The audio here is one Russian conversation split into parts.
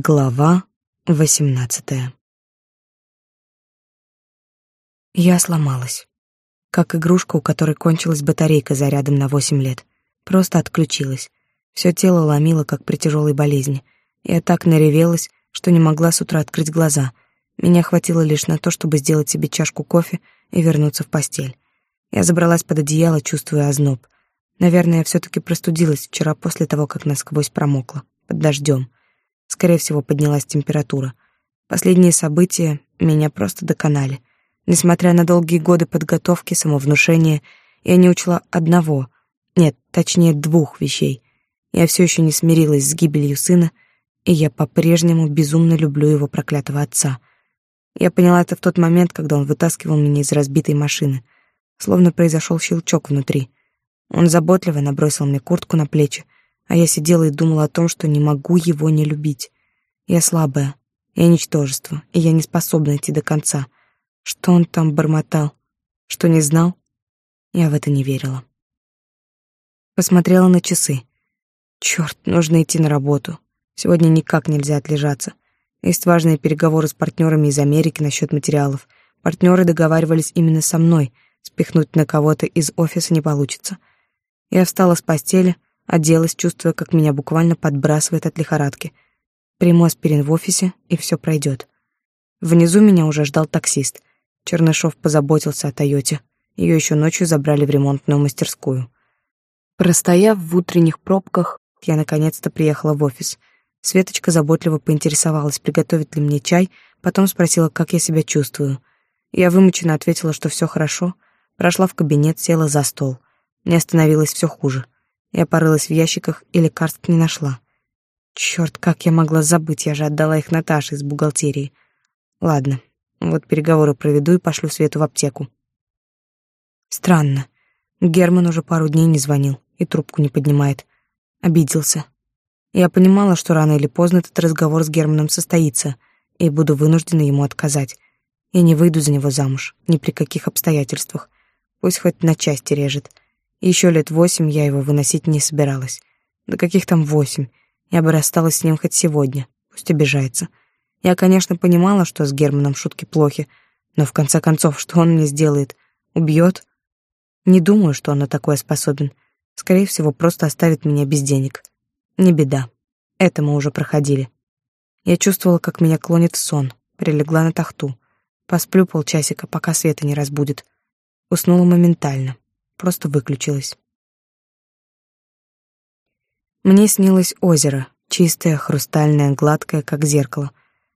Глава восемнадцатая Я сломалась. Как игрушка, у которой кончилась батарейка зарядом на восемь лет. Просто отключилась. Все тело ломило, как при тяжелой болезни. Я так наревелась, что не могла с утра открыть глаза. Меня хватило лишь на то, чтобы сделать себе чашку кофе и вернуться в постель. Я забралась под одеяло, чувствуя озноб. Наверное, я все-таки простудилась вчера после того, как насквозь промокла. Под дождем. Скорее всего, поднялась температура. Последние события меня просто доконали. Несмотря на долгие годы подготовки, самовнушения, я не учла одного, нет, точнее двух вещей. Я все еще не смирилась с гибелью сына, и я по-прежнему безумно люблю его проклятого отца. Я поняла это в тот момент, когда он вытаскивал меня из разбитой машины. Словно произошел щелчок внутри. Он заботливо набросил мне куртку на плечи, а я сидела и думала о том, что не могу его не любить. Я слабая, я ничтожество, и я не способна идти до конца. Что он там бормотал? Что не знал? Я в это не верила. Посмотрела на часы. Черт, нужно идти на работу. Сегодня никак нельзя отлежаться. Есть важные переговоры с партнерами из Америки насчет материалов. Партнеры договаривались именно со мной. Спихнуть на кого-то из офиса не получится. Я встала с постели, Оделась, чувствуя, как меня буквально подбрасывает от лихорадки. Приму аспирин в офисе, и все пройдет. Внизу меня уже ждал таксист. Чернышов позаботился о Тойоте. Ее еще ночью забрали в ремонтную мастерскую. Простояв в утренних пробках, я наконец-то приехала в офис. Светочка заботливо поинтересовалась, приготовит ли мне чай, потом спросила, как я себя чувствую. Я вымученно ответила, что все хорошо, прошла в кабинет, села за стол. Мне становилось все хуже — я порылась в ящиках и лекарств не нашла. Черт, как я могла забыть, я же отдала их Наташе из бухгалтерии. Ладно, вот переговоры проведу и пошлю Свету в аптеку. Странно. Герман уже пару дней не звонил и трубку не поднимает. Обиделся. Я понимала, что рано или поздно этот разговор с Германом состоится, и буду вынуждена ему отказать. Я не выйду за него замуж, ни при каких обстоятельствах. Пусть хоть на части режет. Еще лет восемь я его выносить не собиралась. Да каких там восемь? Я бы рассталась с ним хоть сегодня. Пусть обижается. Я, конечно, понимала, что с Германом шутки плохи, но в конце концов, что он мне сделает? Убьет? Не думаю, что он на такое способен. Скорее всего, просто оставит меня без денег. Не беда. Это мы уже проходили. Я чувствовала, как меня клонит в сон. Прилегла на тахту. Посплю полчасика, пока Света не разбудит. Уснула моментально просто выключилась. Мне снилось озеро, чистое, хрустальное, гладкое, как зеркало.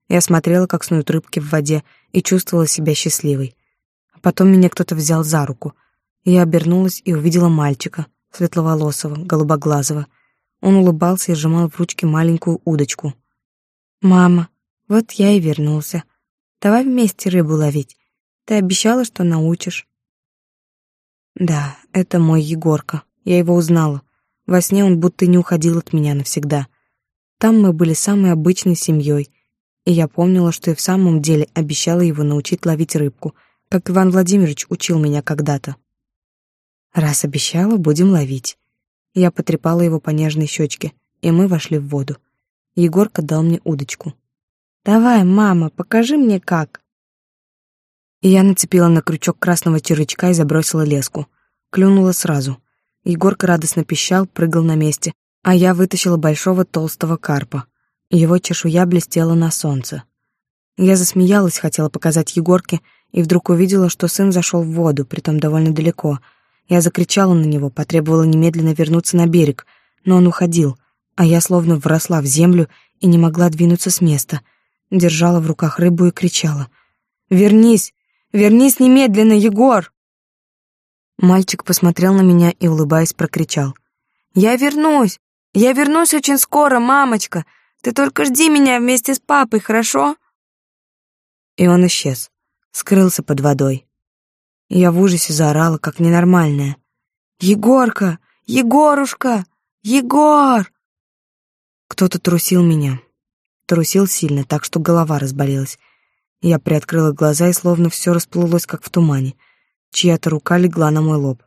Я смотрела, как снуют рыбки в воде, и чувствовала себя счастливой. А потом меня кто-то взял за руку. Я обернулась и увидела мальчика, светловолосого, голубоглазого. Он улыбался и сжимал в ручке маленькую удочку. «Мама, вот я и вернулся. Давай вместе рыбу ловить. Ты обещала, что научишь». Да, это мой Егорка. Я его узнала. Во сне он будто не уходил от меня навсегда. Там мы были самой обычной семьей, и я помнила, что и в самом деле обещала его научить ловить рыбку, как Иван Владимирович учил меня когда-то. Раз обещала, будем ловить. Я потрепала его по нежной щечке, и мы вошли в воду. Егорка дал мне удочку. «Давай, мама, покажи мне как». И я нацепила на крючок красного червячка и забросила леску. Клюнула сразу. Егорка радостно пищал, прыгал на месте, а я вытащила большого толстого карпа. Его чешуя блестела на солнце. Я засмеялась, хотела показать Егорке, и вдруг увидела, что сын зашел в воду, притом довольно далеко. Я закричала на него, потребовала немедленно вернуться на берег, но он уходил, а я словно вросла в землю и не могла двинуться с места. Держала в руках рыбу и кричала. «Вернись! Вернись немедленно, Егор!» Мальчик посмотрел на меня и, улыбаясь, прокричал. «Я вернусь! Я вернусь очень скоро, мамочка! Ты только жди меня вместе с папой, хорошо?» И он исчез, скрылся под водой. Я в ужасе заорала, как ненормальная. «Егорка! Егорушка! Егор!» Кто-то трусил меня. Трусил сильно, так что голова разболелась. Я приоткрыла глаза, и словно все расплылось, как в тумане. Чья-то рука легла на мой лоб.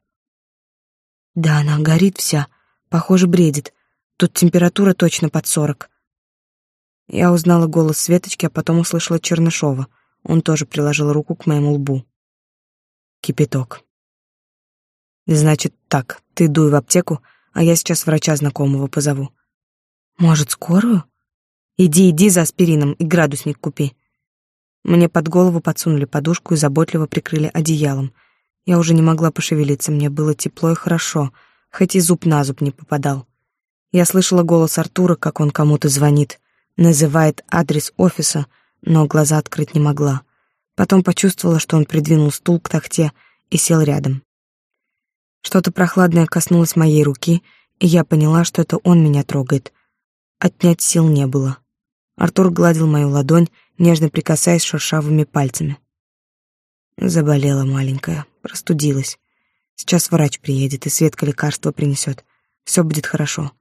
Да, она горит вся, похоже, бредит. Тут температура точно под сорок. Я узнала голос Светочки, а потом услышала Чернышова. Он тоже приложил руку к моему лбу. Кипяток. Значит так, ты дуй в аптеку, а я сейчас врача знакомого позову. Может, скорую? Иди, иди за аспирином и градусник купи. Мне под голову подсунули подушку и заботливо прикрыли одеялом. Я уже не могла пошевелиться, мне было тепло и хорошо, хоть и зуб на зуб не попадал. Я слышала голос Артура, как он кому-то звонит, называет адрес офиса, но глаза открыть не могла. Потом почувствовала, что он придвинул стул к тахте и сел рядом. Что-то прохладное коснулось моей руки, и я поняла, что это он меня трогает. Отнять сил не было. Артур гладил мою ладонь, нежно прикасаясь шершавыми пальцами. Заболела маленькая, простудилась. Сейчас врач приедет, и Светка лекарство принесет. Все будет хорошо.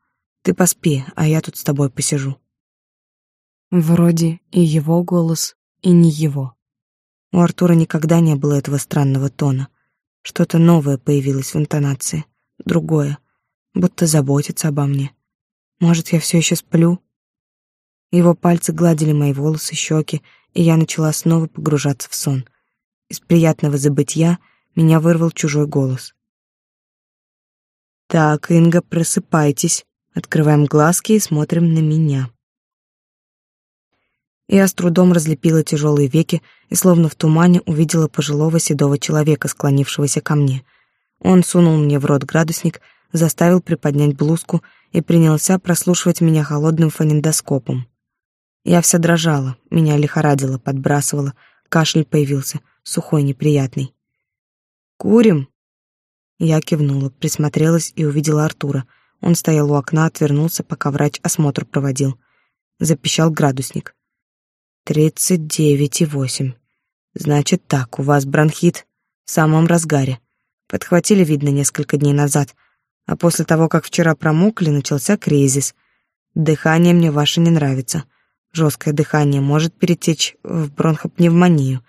Ты поспи, а я тут с тобой посижу. Вроде и его голос, и не его. У Артура никогда не было этого странного тона. Что-то новое появилось в интонации, другое, будто заботится обо мне. Может, я все еще сплю? Его пальцы гладили мои волосы, щеки, и я начала снова погружаться в сон. Из приятного забытья меня вырвал чужой голос. «Так, Инга, просыпайтесь. Открываем глазки и смотрим на меня». Я с трудом разлепила тяжелые веки и словно в тумане увидела пожилого седого человека, склонившегося ко мне. Он сунул мне в рот градусник, заставил приподнять блузку и принялся прослушивать меня холодным фонендоскопом. Я вся дрожала, меня лихорадило, подбрасывало, кашель появился, сухой, неприятный. «Курим?» Я кивнула, присмотрелась и увидела Артура. Он стоял у окна, отвернулся, пока врач осмотр проводил. Запищал градусник. «Тридцать девять и восемь. Значит так, у вас бронхит в самом разгаре. Подхватили, видно, несколько дней назад, а после того, как вчера промокли, начался кризис. Дыхание мне ваше не нравится. Жесткое дыхание может перетечь в бронхопневмонию.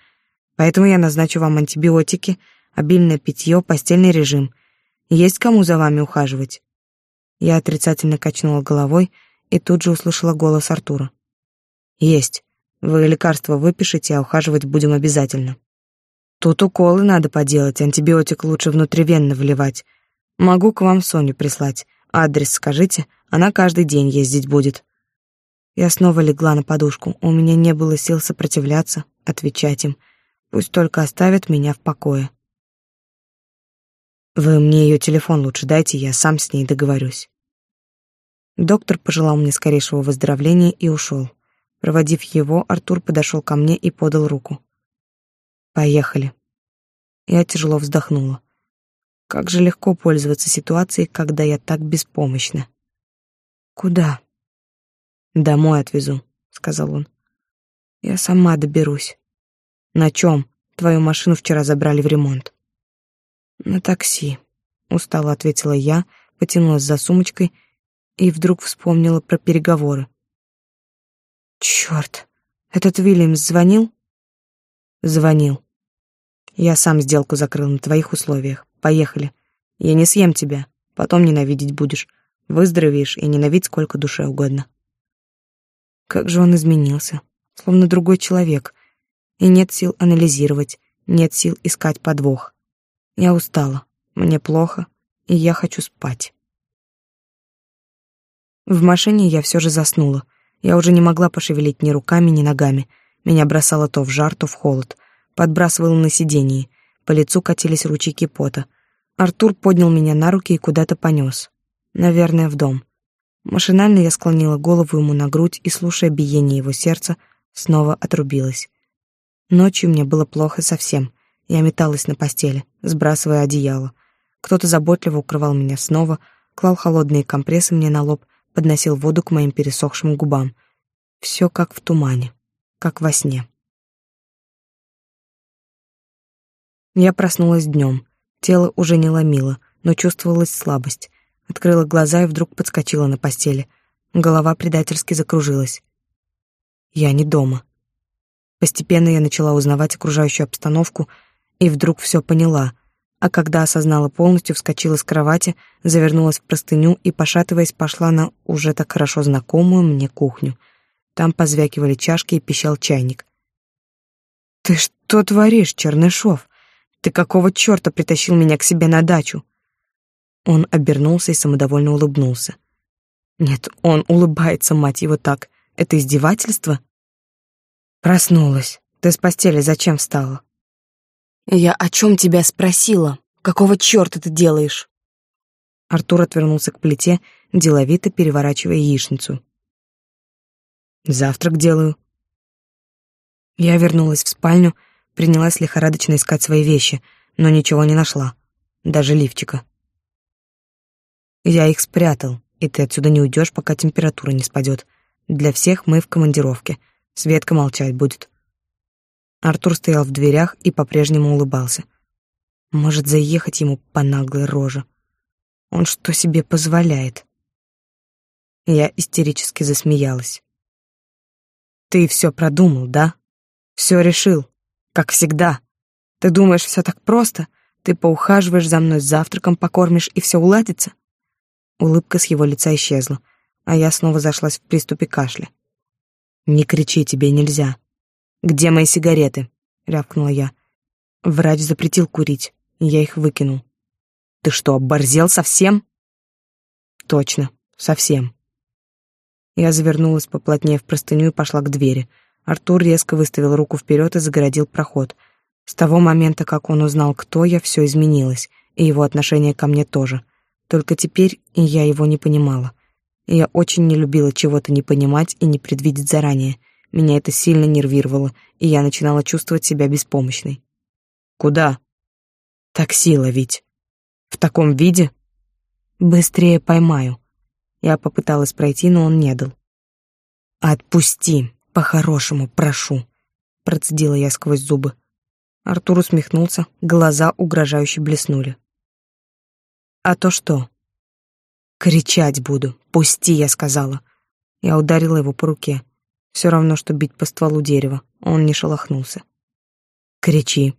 Поэтому я назначу вам антибиотики, обильное питье, постельный режим. Есть кому за вами ухаживать?» Я отрицательно качнула головой и тут же услышала голос Артура. «Есть. Вы лекарства выпишите, а ухаживать будем обязательно. Тут уколы надо поделать, антибиотик лучше внутривенно вливать. Могу к вам Соню прислать. Адрес скажите, она каждый день ездить будет. Я снова легла на подушку. У меня не было сил сопротивляться, отвечать им. Пусть только оставят меня в покое. Вы мне ее телефон лучше дайте, я сам с ней договорюсь. Доктор пожелал мне скорейшего выздоровления и ушел. Проводив его, Артур подошел ко мне и подал руку. Поехали. Я тяжело вздохнула. Как же легко пользоваться ситуацией, когда я так беспомощна. Куда? Домой отвезу, сказал он. Я сама доберусь. На чем? Твою машину вчера забрали в ремонт. На такси, устало ответила я, потянулась за сумочкой и вдруг вспомнила про переговоры. Черт, этот Вильямс звонил? Звонил. Я сам сделку закрыл на твоих условиях. Поехали. Я не съем тебя, потом ненавидеть будешь. Выздоровеешь и ненавидь сколько душе угодно. Как же он изменился, словно другой человек. И нет сил анализировать, нет сил искать подвох. Я устала, мне плохо, и я хочу спать. В машине я все же заснула. Я уже не могла пошевелить ни руками, ни ногами. Меня бросало то в жар, то в холод. Подбрасывало на сиденье. По лицу катились ручейки пота. Артур поднял меня на руки и куда-то понес. Наверное, в дом. Машинально я склонила голову ему на грудь и, слушая биение его сердца, снова отрубилась. Ночью мне было плохо совсем. Я металась на постели, сбрасывая одеяло. Кто-то заботливо укрывал меня снова, клал холодные компрессы мне на лоб, подносил воду к моим пересохшим губам. Все как в тумане, как во сне. Я проснулась днем. Тело уже не ломило, но чувствовалась слабость. Открыла глаза и вдруг подскочила на постели. Голова предательски закружилась. Я не дома. Постепенно я начала узнавать окружающую обстановку и вдруг все поняла. А когда осознала полностью, вскочила с кровати, завернулась в простыню и, пошатываясь, пошла на уже так хорошо знакомую мне кухню. Там позвякивали чашки и пищал чайник. «Ты что творишь, Чернышов? Ты какого черта притащил меня к себе на дачу?» Он обернулся и самодовольно улыбнулся. «Нет, он улыбается, мать его, так. Это издевательство?» «Проснулась. Ты с постели зачем встала?» «Я о чем тебя спросила? Какого черта ты делаешь?» Артур отвернулся к плите, деловито переворачивая яичницу. «Завтрак делаю». Я вернулась в спальню, принялась лихорадочно искать свои вещи, но ничего не нашла, даже лифчика. Я их спрятал, и ты отсюда не уйдешь, пока температура не спадет. Для всех мы в командировке. Светка молчать будет. Артур стоял в дверях и по-прежнему улыбался. Может, заехать ему по наглой роже. Он что себе позволяет? Я истерически засмеялась. Ты все продумал, да? Все решил, как всегда. Ты думаешь, все так просто? Ты поухаживаешь за мной с завтраком, покормишь, и все уладится? Улыбка с его лица исчезла, а я снова зашлась в приступе кашля. «Не кричи, тебе нельзя». «Где мои сигареты?» — рявкнула я. Врач запретил курить, и я их выкинул. Ты что, оборзел совсем? Точно, совсем. Я завернулась поплотнее в простыню и пошла к двери. Артур резко выставил руку вперед и загородил проход. С того момента, как он узнал, кто я, все изменилось, и его отношение ко мне тоже. Только теперь я его не понимала. Я очень не любила чего-то не понимать и не предвидеть заранее. Меня это сильно нервировало, и я начинала чувствовать себя беспомощной. «Куда?» «Такси ловить». В таком виде? Быстрее поймаю. Я попыталась пройти, но он не дал. Отпусти, по-хорошему, прошу, процедила я сквозь зубы. Артур усмехнулся, глаза угрожающе блеснули. А то что? Кричать буду. Пусти, я сказала. Я ударила его по руке. Все равно, что бить по стволу дерева. Он не шелохнулся. Кричи,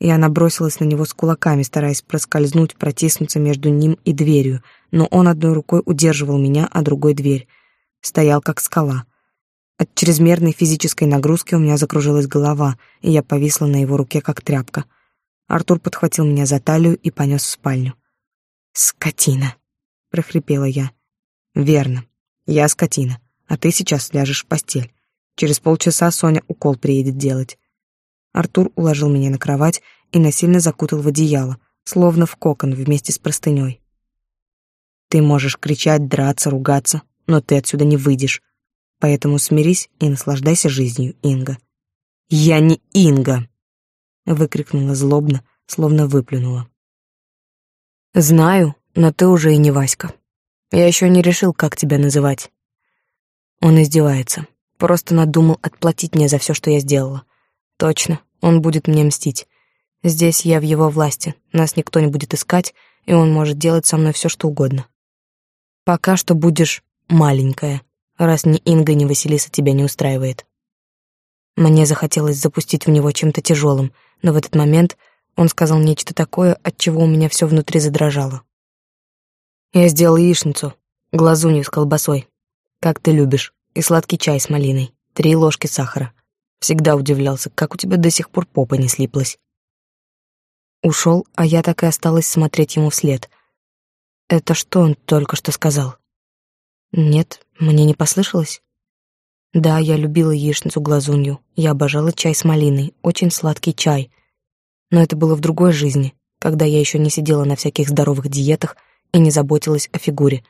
я набросилась на него с кулаками, стараясь проскользнуть, протиснуться между ним и дверью, но он одной рукой удерживал меня, а другой — дверь. Стоял как скала. От чрезмерной физической нагрузки у меня закружилась голова, и я повисла на его руке, как тряпка. Артур подхватил меня за талию и понес в спальню. «Скотина!» — прохрипела я. «Верно. Я скотина, а ты сейчас ляжешь в постель. Через полчаса Соня укол приедет делать. Артур уложил меня на кровать и насильно закутал в одеяло, словно в кокон вместе с простыней. Ты можешь кричать, драться, ругаться, но ты отсюда не выйдешь. Поэтому смирись и наслаждайся жизнью, Инга. Я не Инга, выкрикнула злобно, словно выплюнула. Знаю, но ты уже и не Васька. Я еще не решил, как тебя называть. Он издевается. Просто надумал отплатить мне за все, что я сделала. Точно, он будет мне мстить. Здесь я в его власти, нас никто не будет искать, и он может делать со мной все, что угодно. Пока что будешь маленькая, раз ни Инга, ни Василиса тебя не устраивает. Мне захотелось запустить в него чем-то тяжелым, но в этот момент он сказал нечто такое, от чего у меня все внутри задрожало. Я сделал яичницу, глазунью с колбасой, как ты любишь, и сладкий чай с малиной, три ложки сахара. Всегда удивлялся, как у тебя до сих пор попа не слиплась. Ушел, а я так и осталась смотреть ему вслед. Это что он только что сказал? Нет, мне не послышалось. Да, я любила яичницу глазунью, я обожала чай с малиной, очень сладкий чай. Но это было в другой жизни, когда я еще не сидела на всяких здоровых диетах и не заботилась о фигуре.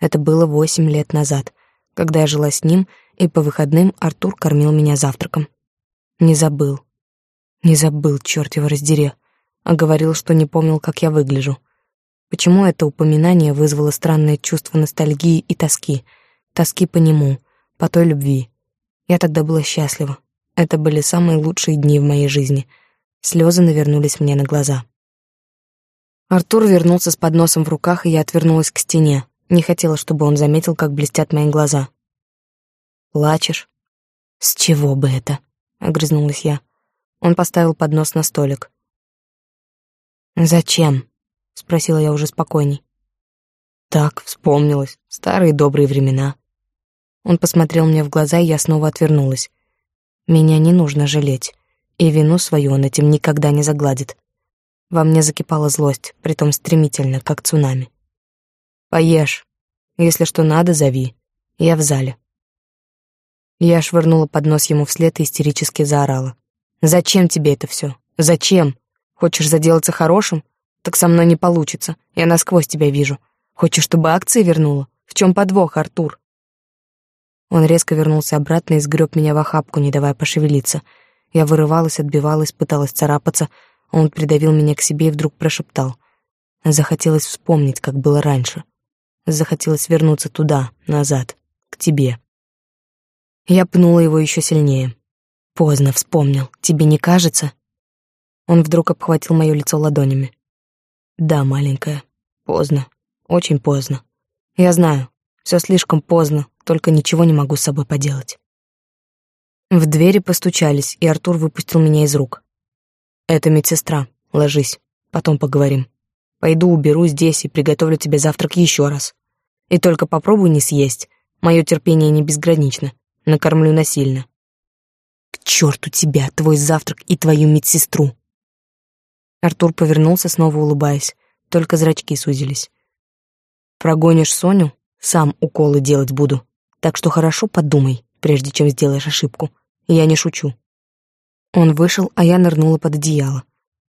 Это было восемь лет назад, когда я жила с ним и по выходным Артур кормил меня завтраком. Не забыл. Не забыл, черт его раздери. А говорил, что не помнил, как я выгляжу. Почему это упоминание вызвало странное чувство ностальгии и тоски? Тоски по нему, по той любви. Я тогда была счастлива. Это были самые лучшие дни в моей жизни. Слезы навернулись мне на глаза. Артур вернулся с подносом в руках, и я отвернулась к стене. Не хотела, чтобы он заметил, как блестят мои глаза. Плачешь? С чего бы это? Огрызнулась я. Он поставил поднос на столик. Зачем? Спросила я уже спокойней. Так, вспомнилось. Старые добрые времена. Он посмотрел мне в глаза, и я снова отвернулась. Меня не нужно жалеть, и вину свою он этим никогда не загладит. Во мне закипала злость, притом стремительно, как цунами. «Поешь. Если что надо, зови. Я в зале». Я швырнула поднос ему вслед и истерически заорала. «Зачем тебе это все? Зачем? Хочешь заделаться хорошим? Так со мной не получится. Я насквозь тебя вижу. Хочешь, чтобы акции вернула? В чем подвох, Артур?» Он резко вернулся обратно и сгреб меня в охапку, не давая пошевелиться. Я вырывалась, отбивалась, пыталась царапаться. Он придавил меня к себе и вдруг прошептал. Захотелось вспомнить, как было раньше. Захотелось вернуться туда, назад, к тебе. Я пнула его еще сильнее. Поздно вспомнил. Тебе не кажется? Он вдруг обхватил мое лицо ладонями. Да, маленькая. Поздно. Очень поздно. Я знаю. Все слишком поздно, только ничего не могу с собой поделать. В двери постучались, и Артур выпустил меня из рук. Это медсестра. Ложись. Потом поговорим. Пойду уберу здесь и приготовлю тебе завтрак еще раз. И только попробуй не съесть. Мое терпение не безгранично накормлю насильно. К черту тебя, твой завтрак и твою медсестру. Артур повернулся, снова улыбаясь, только зрачки сузились. Прогонишь Соню, сам уколы делать буду. Так что хорошо подумай, прежде чем сделаешь ошибку. Я не шучу. Он вышел, а я нырнула под одеяло.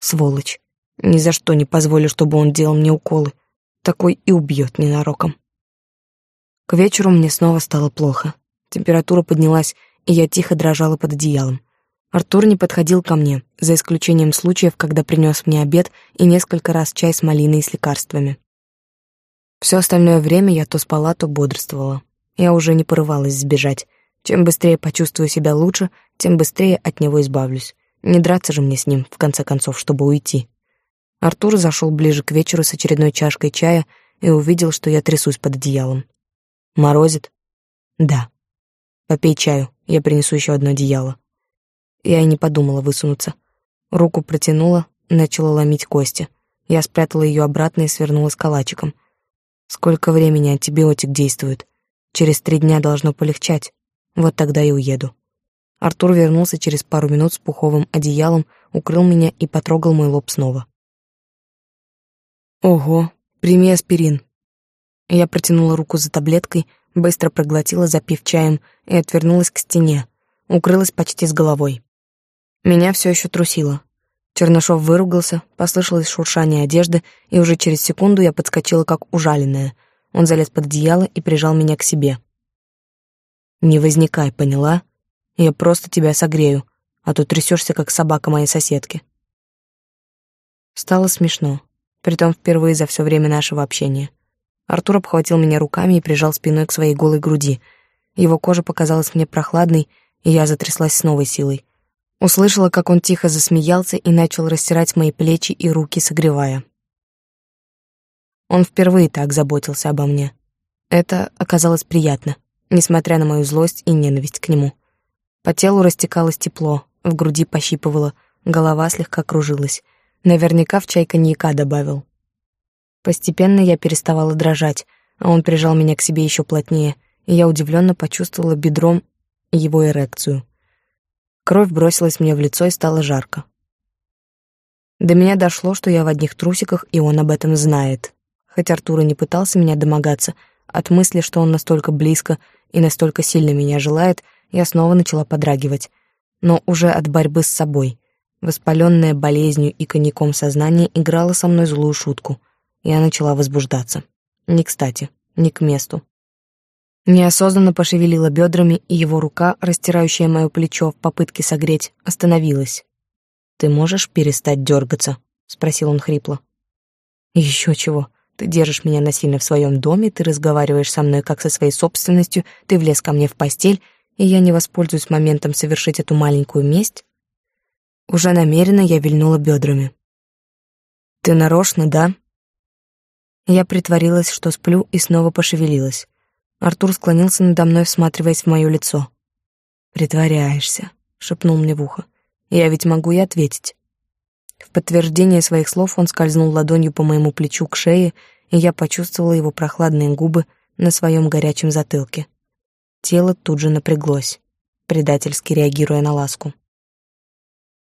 Сволочь. Ни за что не позволю, чтобы он делал мне уколы. Такой и убьет ненароком. К вечеру мне снова стало плохо. Температура поднялась, и я тихо дрожала под одеялом. Артур не подходил ко мне, за исключением случаев, когда принес мне обед и несколько раз чай с малиной и с лекарствами. Все остальное время я то спала, то бодрствовала. Я уже не порывалась сбежать. Чем быстрее почувствую себя лучше, тем быстрее от него избавлюсь. Не драться же мне с ним, в конце концов, чтобы уйти. Артур зашел ближе к вечеру с очередной чашкой чая и увидел, что я трясусь под одеялом. «Морозит?» «Да». Попей чаю, я принесу еще одно одеяло. Я и не подумала высунуться. Руку протянула, начала ломить кости. Я спрятала ее обратно и свернулась калачиком. Сколько времени антибиотик действует? Через три дня должно полегчать. Вот тогда и уеду. Артур вернулся через пару минут с пуховым одеялом, укрыл меня и потрогал мой лоб снова. «Ого, прими аспирин». Я протянула руку за таблеткой, быстро проглотила, запив чаем, и отвернулась к стене, укрылась почти с головой. Меня все еще трусило. Чернышов выругался, послышалось шуршание одежды, и уже через секунду я подскочила как ужаленная. Он залез под одеяло и прижал меня к себе. «Не возникай, поняла? Я просто тебя согрею, а то трясешься, как собака моей соседки». Стало смешно, притом впервые за все время нашего общения. Артур обхватил меня руками и прижал спиной к своей голой груди. Его кожа показалась мне прохладной, и я затряслась с новой силой. Услышала, как он тихо засмеялся и начал растирать мои плечи и руки, согревая. Он впервые так заботился обо мне. Это оказалось приятно, несмотря на мою злость и ненависть к нему. По телу растекалось тепло, в груди пощипывало, голова слегка кружилась. Наверняка в чай коньяка добавил. Постепенно я переставала дрожать, а он прижал меня к себе еще плотнее, и я удивленно почувствовала бедром его эрекцию. Кровь бросилась мне в лицо и стало жарко. До меня дошло, что я в одних трусиках, и он об этом знает. Хоть Артур и не пытался меня домогаться, от мысли, что он настолько близко и настолько сильно меня желает, я снова начала подрагивать. Но уже от борьбы с собой. Воспаленная болезнью и коньяком сознание играло со мной злую шутку — я начала возбуждаться. Не кстати, не к месту. Неосознанно пошевелила бедрами, и его рука, растирающая мое плечо в попытке согреть, остановилась. «Ты можешь перестать дергаться?» — спросил он хрипло. «Еще чего? Ты держишь меня насильно в своем доме, ты разговариваешь со мной как со своей собственностью, ты влез ко мне в постель, и я не воспользуюсь моментом совершить эту маленькую месть?» Уже намеренно я вильнула бедрами. «Ты нарочно, да?» Я притворилась, что сплю, и снова пошевелилась. Артур склонился надо мной, всматриваясь в мое лицо. «Притворяешься», — шепнул мне в ухо. «Я ведь могу и ответить». В подтверждение своих слов он скользнул ладонью по моему плечу к шее, и я почувствовала его прохладные губы на своем горячем затылке. тело тут же напряглось, предательски реагируя на ласку.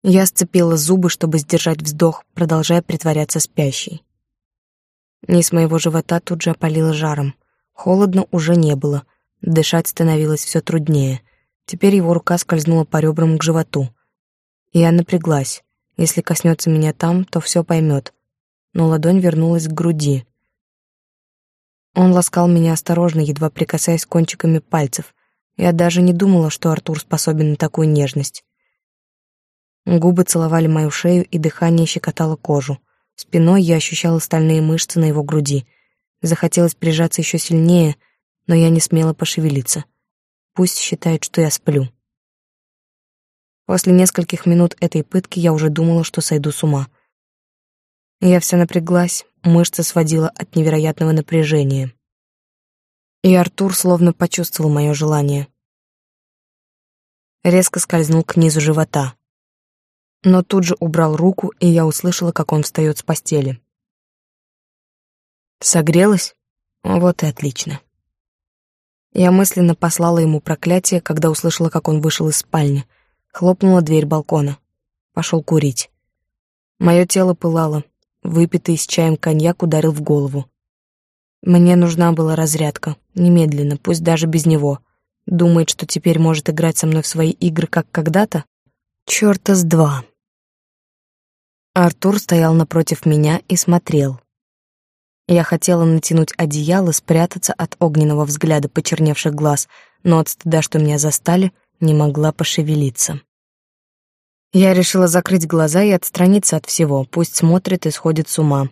Я сцепила зубы, чтобы сдержать вздох, продолжая притворяться спящей. Низ моего живота тут же опалило жаром. Холодно уже не было, дышать становилось все труднее. Теперь его рука скользнула по ребрам к животу. Я напряглась. Если коснется меня там, то все поймет. Но ладонь вернулась к груди. Он ласкал меня осторожно, едва прикасаясь кончиками пальцев. Я даже не думала, что Артур способен на такую нежность. Губы целовали мою шею, и дыхание щекотало кожу. Спиной я ощущала стальные мышцы на его груди. Захотелось прижаться еще сильнее, но я не смела пошевелиться. Пусть считает, что я сплю. После нескольких минут этой пытки я уже думала, что сойду с ума. Я вся напряглась, мышцы сводила от невероятного напряжения. И Артур словно почувствовал мое желание. Резко скользнул к низу живота но тут же убрал руку, и я услышала, как он встает с постели. Согрелась? Вот и отлично. Я мысленно послала ему проклятие, когда услышала, как он вышел из спальни. Хлопнула дверь балкона. Пошел курить. Мое тело пылало. Выпитый с чаем коньяк ударил в голову. Мне нужна была разрядка, немедленно, пусть даже без него. Думает, что теперь может играть со мной в свои игры, как когда-то? Чёрта с два. Артур стоял напротив меня и смотрел. Я хотела натянуть одеяло, спрятаться от огненного взгляда почерневших глаз, но от стыда, что меня застали, не могла пошевелиться. Я решила закрыть глаза и отстраниться от всего, пусть смотрит и сходит с ума.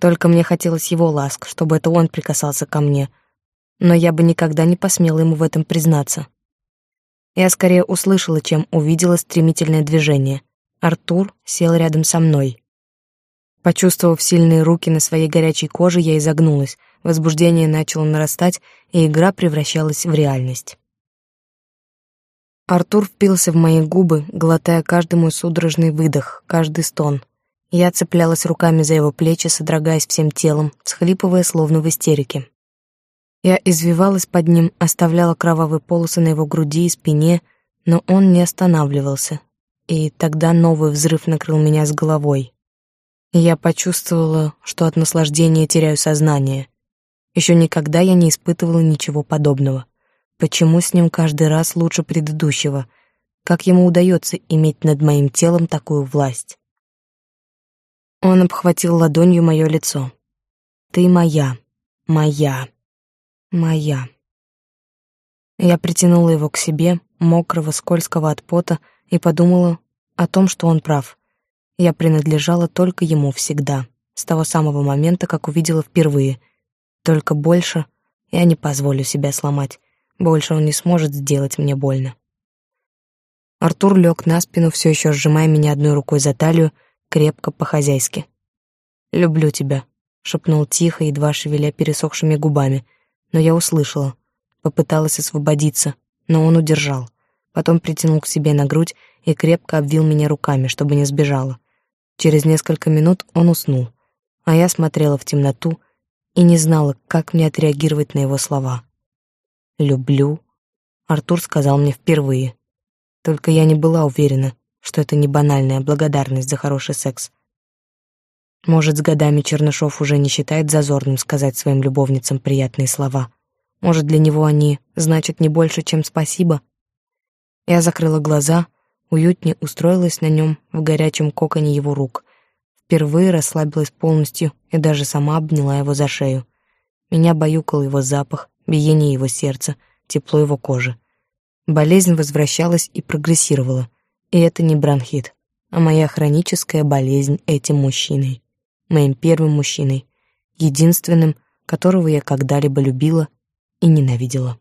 Только мне хотелось его ласк, чтобы это он прикасался ко мне, но я бы никогда не посмела ему в этом признаться. Я скорее услышала, чем увидела стремительное движение — Артур сел рядом со мной. Почувствовав сильные руки на своей горячей коже, я изогнулась. Возбуждение начало нарастать, и игра превращалась в реальность. Артур впился в мои губы, глотая каждый мой судорожный выдох, каждый стон. Я цеплялась руками за его плечи, содрогаясь всем телом, всхлипывая, словно в истерике. Я извивалась под ним, оставляла кровавые полосы на его груди и спине, но он не останавливался, и тогда новый взрыв накрыл меня с головой. Я почувствовала, что от наслаждения теряю сознание. Еще никогда я не испытывала ничего подобного. Почему с ним каждый раз лучше предыдущего? Как ему удается иметь над моим телом такую власть? Он обхватил ладонью мое лицо. «Ты моя, моя, моя». Я притянула его к себе, мокрого, скользкого от пота, и подумала о том, что он прав. Я принадлежала только ему всегда, с того самого момента, как увидела впервые. Только больше я не позволю себя сломать. Больше он не сможет сделать мне больно. Артур лег на спину, все еще сжимая меня одной рукой за талию, крепко по-хозяйски. «Люблю тебя», — шепнул тихо, едва шевеля пересохшими губами, но я услышала. Попыталась освободиться, но он удержал потом притянул к себе на грудь и крепко обвил меня руками, чтобы не сбежала. Через несколько минут он уснул, а я смотрела в темноту и не знала, как мне отреагировать на его слова. «Люблю», — Артур сказал мне впервые. Только я не была уверена, что это не банальная благодарность за хороший секс. Может, с годами Чернышов уже не считает зазорным сказать своим любовницам приятные слова. Может, для него они значат не больше, чем спасибо — я закрыла глаза, уютнее устроилась на нем в горячем коконе его рук. Впервые расслабилась полностью и даже сама обняла его за шею. Меня баюкал его запах, биение его сердца, тепло его кожи. Болезнь возвращалась и прогрессировала. И это не бронхит, а моя хроническая болезнь этим мужчиной. Моим первым мужчиной. Единственным, которого я когда-либо любила и ненавидела.